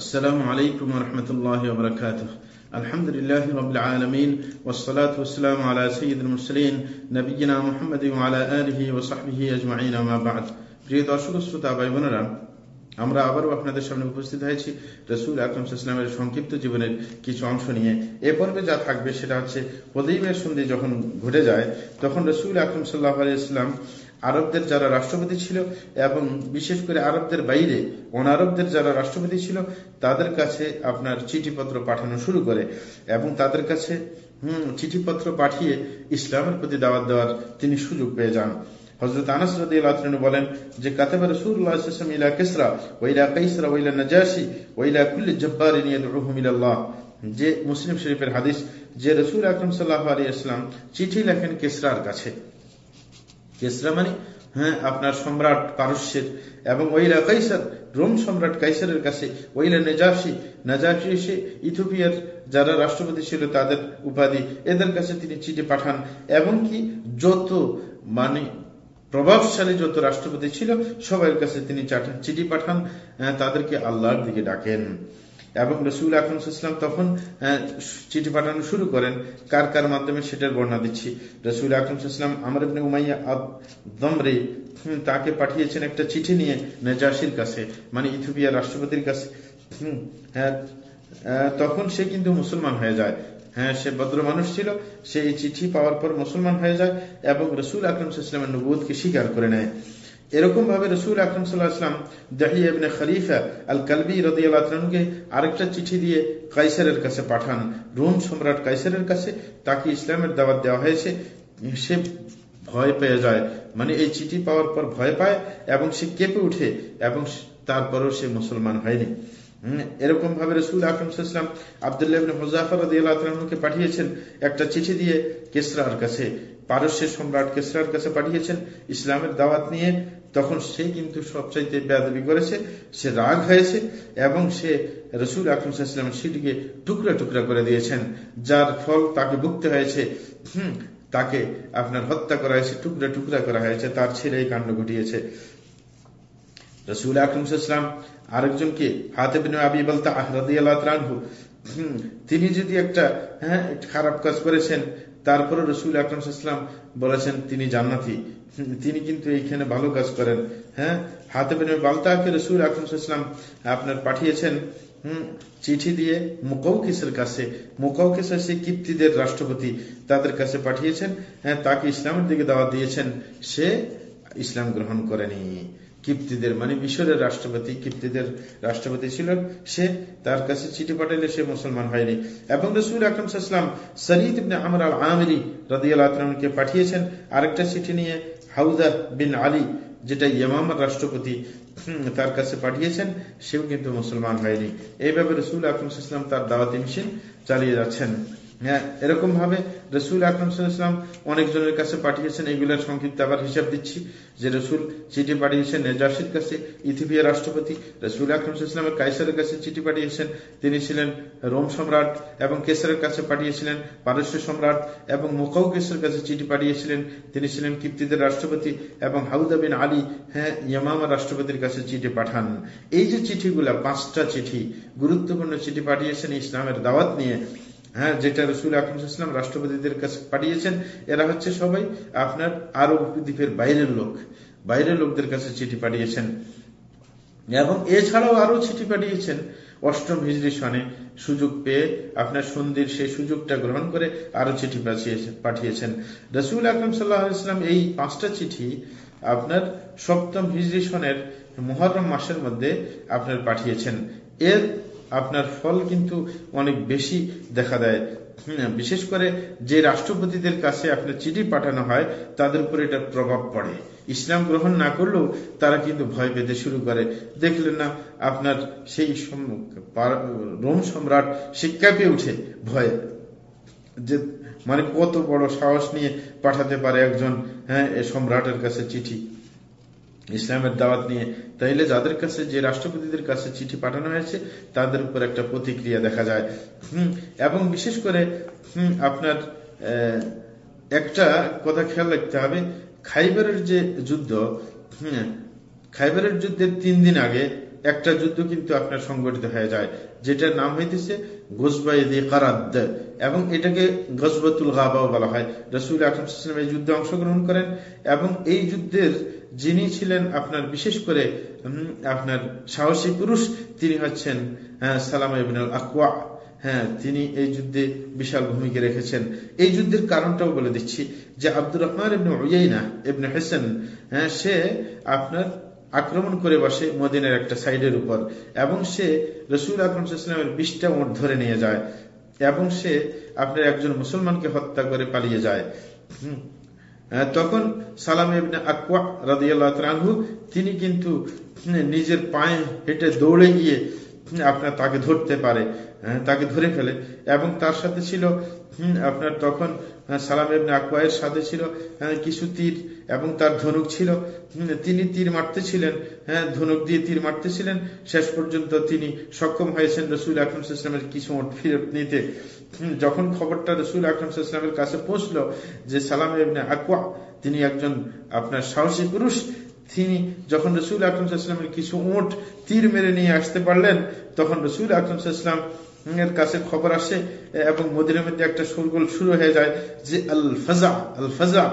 আসসালামু আলাইকুম রহমতুল্লাহ বরকাত আলহামদুলিল্লাহ রবিল আলমিন ওসলাত ওসলাম আলা সঈদুল মুসলিন নবীনা মোহাম্মদ আলা আলহি ওসাহি আজমাইন আমাবাদ প্রিয় দর্শক শ্রোতা ভাই বোনেরা আমরা আবারও আপনাদের সামনে উপস্থিত হয়েছি রসুল আকরম ইসলামের সংক্ষিপ্ত জীবনের কিছু অংশ নিয়ে। এ পর্বে যা থাকবে সেটা হচ্ছে প্রদীপের সন্ধি যখন ঘটে যায়, তখন রসুল আকরম সাল্লাহ আলিয়া ইসলাম আরবদের যারা রাষ্ট্রপতি ছিল এবং বিশেষ করে আরবদের বাইরে অনারবদের যারা রাষ্ট্রপতি ছিল, তাদের কাছে আপনার চিঠিপত্র পাঠানো শুরু করে এবং তাদের কাছে, হম, চিঠিপত্র পাঠিয়ে ইসলামের প্রতি দাওয়াত দেওয়ার তিনি সুযোগ পেয়ে যান। হজরত আনাস বলেন যে, কাতাবা রসুল্লাহ ইলা কেসরা ওইলা কাইসরা ওইলা নাজাসি ওইলা কুল্লি জব্বারিন ইয়াদউহুম যে মুসলিম শরীফের হাদিস, যে রসুল আকরম সাল্লাহ আলী ইসলাম চিঠি লেখেন কেসরার কাছে। কেসরা মানে হ্যাঁ আপনার সম্রাট পারস্যের এবং ওইলা কাইসার, রোম সম্রাট কাইসারের কাছে ওইলা নেজাসি নাজাসি এসে ইথোপিয়ার যারা রাষ্ট্রপতি ছিল তাদের উপাধি, এদের কাছে তিনি চিঠি পাঠান। এবং কি যত মানে প্রভাবশালী যত রাষ্ট্রপতি ছিল সবার কাছে তিনি চিঠি পাঠান তাদেরকে আল্লাহর দিকে ডাকেন। এবং রসুল আকরমসাল্লাম তখন চিঠি পাঠানো শুরু করেন। কার কার মাধ্যমে সেটার বর্ণনা দিচ্ছি? রসুল আকরমসাল্লাম আমার উমাইয়া দমরে তাকে পাঠিয়েছেন একটা চিঠি নিয়ে নেজাসির কাছে মানে ইথিওপিয়ার রাষ্ট্রপতির কাছে। হ্যাঁ তখন সে কিন্তু মুসলমান হয়ে যায়। হ্যাঁ সে ভদ্র মানুষ ছিল, সে চিঠি পাওয়ার পর মুসলমান হয়ে যায় এবং রসুল আকরম সাল্লামের নবুদকে স্বীকার করে নেয়। এরকম ভাবে রসুল আকরম সাল্লাহাম দাহিয়াবনে খলিফা আল কালবি রদিয়ালকে আরেকটা চিঠি দিয়ে কাইসারের কাছে পাঠান। রোম সম্রাট কাইসারের কাছে তাকে ইসলামের দাওয়াত দেওয়া হয়েছে। সে ভয় পেয়ে যায়। মানে এই চিঠি পাওয়ার পর ভয় পায় এবং সে কেঁপে উঠে এবং তারপরেও সে মুসলমান হয়নি। এরকম ভাবে রসুল আকরমসাল্লাম আবদুল্লাহকে পাঠিয়েছেন একটা চিঠি দিয়ে কেসরার কাছে। পারস্যের সম্রাট কেসরার কাছে পাঠিয়েছেন ইসলামের দাওয়াত নিয়ে, তখন সে কিন্তু সবচাইতে বেদবি করেছে, সে রাগ হয়েছে, এবং সে রসুল আকরমসাল্লাম সেটিকে টুকরা টুকরা করে দিয়েছেন, যার ফল তাকে ভুগতে হয়েছে। হম, তাকে আপনার হত্যা করা হয়েছে, টুকরা টুকরা করা হয়েছে, তার ছেলে এই কাণ্ড ঘটিয়েছে। রসুল আকরমসাল্লাম আরেকজনকে হাতে বিন আবি বলতে আহরাদিয়ালহু তিনি যদি একটা হ্যাঁ খারাপ কাজ করেছেন তারপরে রসুল আকরমসাল্লাম বলেছেন, তিনি জান্নাতি। তিনি কিন্তু এইখানে ভালো কাজ করেন। হ্যাঁ? হাতে বিন বালতাকে রসুল আকরমসাল্লাম আপনার পাঠিয়েছেন চিঠি দিয়ে মুকৌকিসের কাছে। মুকৌকিস হচ্ছে কিপ্তিদের রাষ্ট্রপতি তাদের কাছে পাঠিয়েছেন হ্যাঁ তাকে ইসলামের দিকে দাওয়া দিয়েছেন। সে ইসলাম গ্রহণ করেনি। কিপ্তিদের মানে মিশরের রাষ্ট্রপতি, কিপ্তিদের রাষ্ট্রপতি ছিল সে, তার কাছে চিঠি পাঠাইলে সে মুসলমান হয়নি। এবং রসুল আকরম সাল্লাম সরিদ ইবনে আমর আল আমিরি রদিয়ালকে পাঠিয়েছেন। আরেকটা চিঠি নিয়ে হাউদা বিন আলী, যেটা ইয়ামামার রাষ্ট্রপতি তার কাছে পাঠিয়েছেন, সেও কিন্তু মুসলমান হয়নি। এইভাবে রসুল আকরম সাল্লাম তার দাওয়াতি মিশন চালিয়ে যাচ্ছেন। হ্যাঁ এরকম ভাবে রসুল আকরম সাল্লাম অনেকজনের কাছে পাঠিয়েছেন এগুলোর সংক্ষিপ্ত আবার হিসাব দিচ্ছি, যে রসুল চিঠি পাঠিয়েছেন নেজাসির কাছে ইথিপিয়ার রাষ্ট্রপতি রসুল আকরম সাল্লামের কাইসারের কাছে চিঠি পাঠিয়েছেন, তিনি ছিলেন রোম সম্রাট এবং কেসারের কাছে পাঠিয়েছিলেন পারস্য সম্রাট এবং মুখাউ কেসের কাছে চিঠি পাঠিয়েছিলেন, তিনি ছিলেন কিপ্তিদের রাষ্ট্রপতি এবং হাউদা বিন আলী হ্যাঁ ইয়ামামা রাষ্ট্রপতির কাছে চিঠি পাঠান। এই যে চিঠিগুলা, পাঁচটা চিঠি, গুরুত্বপূর্ণ চিঠি পাঠিয়েছেন ইসলামের দাওয়াত নিয়ে হ্যাঁ যেটা রসুল আকরম রাষ্ট্রপতিদের কাছে পাঠিয়েছেন, এরা হচ্ছে সবাই আপনার আরব দ্বীপের বাইরের লোক, বাইরের লোকদের কাছে চিঠি পাঠিয়েছেন। এবং এছাড়াও আরও চিঠি পাঠিয়েছেন, অষ্টম হিজড়ি সনে সুযোগ পেয়ে আপনার সন্ধির সেই সুযোগটা গ্রহণ করে আরও চিঠি পাঠিয়েছেন। রসুল আকরম সাল্লাহাম এই পাঁচটা চিঠি আপনার সপ্তম হিজড়ি সনের মহরম মাসের মধ্যে আপনার পাঠিয়েছেন। এর আপনার ফল কিন্তু অনেক বেশি দেখা দেয়। বিশেষ করে যে রাষ্ট্রপতিদের কাছে আপনার চিঠি পাঠানো হয়, তাদের উপর এটা প্রভাব পড়ে। ইসলাম গ্রহণ না করলেও তারা কিন্তু ভয় পেতে শুরু করে। দেখলেন না, আপনার সেই রোম সম্রাট শিক্ষা পেয়ে উঠে ভয়ে। যে মানে কত বড় সাহস নিয়ে পাঠাতে পারে একজন হ্যাঁ সম্রাটের কাছে চিঠি। ইসলামের দাওয়াত নিয়ে। তাইলে যাদের কাছে, যে রাষ্ট্রপতিদের কাছে চিঠি পাঠানো হয়েছে, তাদের উপর একটা প্রতিক্রিয়া দেখা যায়। এবং বিশেষ করে আপনার একটা কথা খেয়াল রাখতে হবে। খাইবারের যে যুদ্ধ খাইবারের যুদ্ধের তিন দিন আগে একটা যুদ্ধ কিন্তু আপনার সংগঠিত হয়ে যায়, যেটার নাম হইতেছে গোসবাইদি কারাদ, এবং এটাকে গজবতুল গাবাও বলা হয়। রসুল আকরম এই যুদ্ধে অংশগ্রহণ করেন, এবং এই যুদ্ধের যিনি ছিলেন আপনার, বিশেষ করে আপনার সাহসী পুরুষ, তিনি হচ্ছেন সালামা ইবিনুল আকওয়া হ্যাঁ তিনি এই যুদ্ধে বিশাল ভূমিকা রেখেছেন। এই যুদ্ধের কারণটাও বলে দিচ্ছি যে আব্দুর রহমান ইবনে উয়াইনা ইবনে হেসেন হ্যাঁ সে আপনার আক্রমণ করে বসে মদিনের একটা সাইডের উপর, এবং সে রসুল আকরম ইসলামের বিষটা ওট ধরে নিয়ে যায়, এবং সে আপনার একজন মুসলমানকে হত্যা করে পালিয়ে যায়। তখন সালাম আকওয়া রাদিয়াল্লাহু তিনি কিন্তু নিজের পায়ে হেঁটে দৌড়ে গিয়ে আপনার তাকে ধরতে পারে তাকে ধরে ফেলে। এবং তার সাথে ছিল আপনার তখন সালাম ইবনে আকওয়ায়ের সাথে ছিল কিছু তীর এবং তার ধনুক ছিল তিনি তীর মারতেছিলেন হ্যাঁ ধনুক দিয়ে তীর মারতেছিলেন শেষ পর্যন্ত তিনি সক্ষম হয়েছেন রসুল আকরম ইসলামের কিছু ফিরত নিতে। যখন খবরটা রসুল আকরম ইসলামের কাছে পৌঁছলো যে সালাম ইবনে আকওয়া, তিনি একজন আপনার সাহসী পুরুষ তিনি যখন রসুল আকরম ইসলামের কিছু ওট তীর মেরে নিয়ে আসতে পারলেন, তখন রসুল আকরম ইসলাম এর কাছে খবর আসে এবং মদিনের মধ্যে একটা সুরগোল শুরু হয়ে যায় যে আল ফাজা আল ফাজা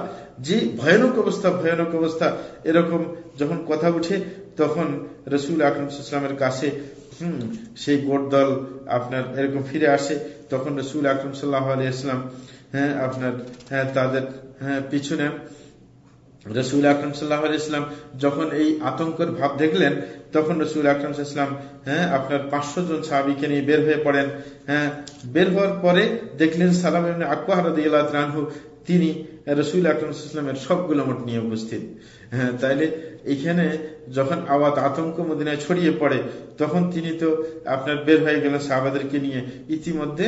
যে ভয়ানক অবস্থা ভয়ানক অবস্থা। এরকম যখন কথা উঠে, তখন রসুল আকরম ইসলামের কাছে, হম, সেই গোট দল আপনার এরকম ফিরে আসে। তখন রসুল আকরম সাল্লাহ আলিয়াল্লাম হ্যাঁ আপনার হ্যাঁ তাদের হ্যাঁ পিছু নেন রসুল আকরম সাল্লাহ ইসলাম যখন এই আতঙ্কের ভাব দেখলেন, তখন রসুল আকরম ইসলাম হ্যাঁ আপনার পাঁচশো জন সাহাবিকে নিয়ে বের হয়ে পড়েন। হ্যাঁ বের হওয়ার পরে দেখলেন সালাম আকবর তিনি রসুল আকরম ইসলামের সবগুলো মোট নিয়ে উপস্থিত। হ্যাঁ তাইলে এখানে যখন আওয়াজ আতঙ্ক মদিনায় ছড়িয়ে পড়ে, তখন তিনি তো আপনার বের হয়ে গেলেন সাহাবাদেরকে নিয়ে। ইতিমধ্যে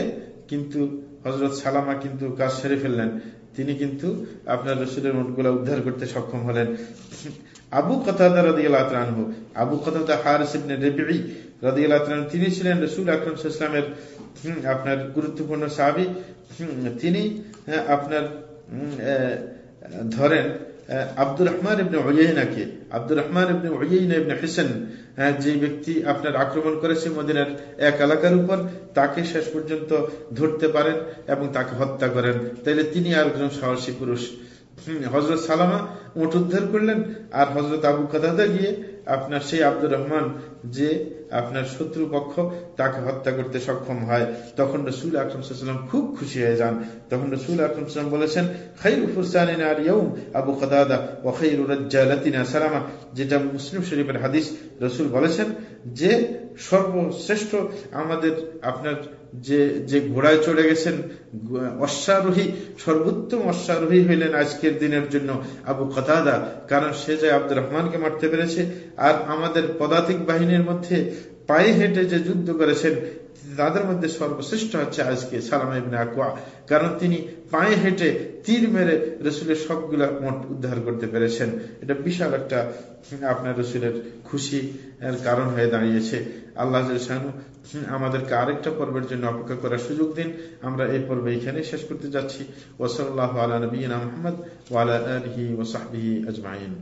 কিন্তু হজরত সালামা কিন্তু কাজ সেরে ফেললেন। তিনি কিন্তু আপনার রসুলের মোটগুলো উদ্ধার করতে সক্ষম হলেন। আবু কথা রাদিয়ালহু আবু কথা রেবি রাদিয়াল তিনি ছিলেন রসুল আকরম ইসলামের আপনার গুরুত্বপূর্ণ সাহাবি। তিনি আপনার ধরেন আব্দুর রহমান ইবনে ওয়াইনাকে আব্দুর রহমান ইবনে ওয়াইনা ইবনে হোসেন যে ব্যক্তি আপনার আক্রমণ করেছে মদিনার এক এলাকার উপর, তাকে শেষ পর্যন্ত ধরতে পারেন এবং তাকে হত্যা করেন। তাইলে তিনি আর একজন সাহসী পুরুষ। হজরত সালামা উঠ উদ্ধার করলেন আর হজরত আবু কাদাদা গিয়ে আপনার সেই আব্দুর রহমান যে আপনার শত্রুপক্ষ তাকে হত্যা করতে সক্ষম হয়। তখন রসুল আকরমসাল্লাম খুব খুশি হয়ে যান। তখন রসুল আকরমসাল্লাম বলেছেন আবু খাদা ও খাইরুরাজ্জালাতিনা সালামা। যেটা মুসলিম শরীফের হাদিস রসুল বলেছেন যে সর্বশ্রেষ্ঠ আমাদের আপনার যে যে ঘোড়ায় চড়ে গেছেন, অশ্বারোহী, সর্বোত্তম অশ্বারোহী হইলেন আজকের দিনের জন্য আবু কতাদা। কারণ সে যে আব্দুর রহমানকে মারতে পেরেছে, আর আমাদের পদাতিক বাহিনীর মধ্যে পায়ে হেঁটে যে যুদ্ধ করেছেন তাদের মধ্যে সর্বশ্রেষ্ঠ হচ্ছে আজকে সালামা ইবনে আকুয়া কারণ তিনি পায়ে হেঁটে তীর মেরে রসুলের সবগুলা মঠ উদ্ধার করতে পেরেছেন। এটা বিশাল একটা আপনার রসুলের খুশি কারণ হয়ে দাঁড়িয়েছে। আল্লাহ আমাদেরকে আরেকটা পর্বের জন্য অপেক্ষা করার সুযোগ দিন। আমরা এই পর্বে এখানে শেষ করতে যাচ্ছি। ওসল্লাহ আলা নবীনা মোহাম্মদ ওয়ালা আলহি ওসাহবিহি আজমাইন।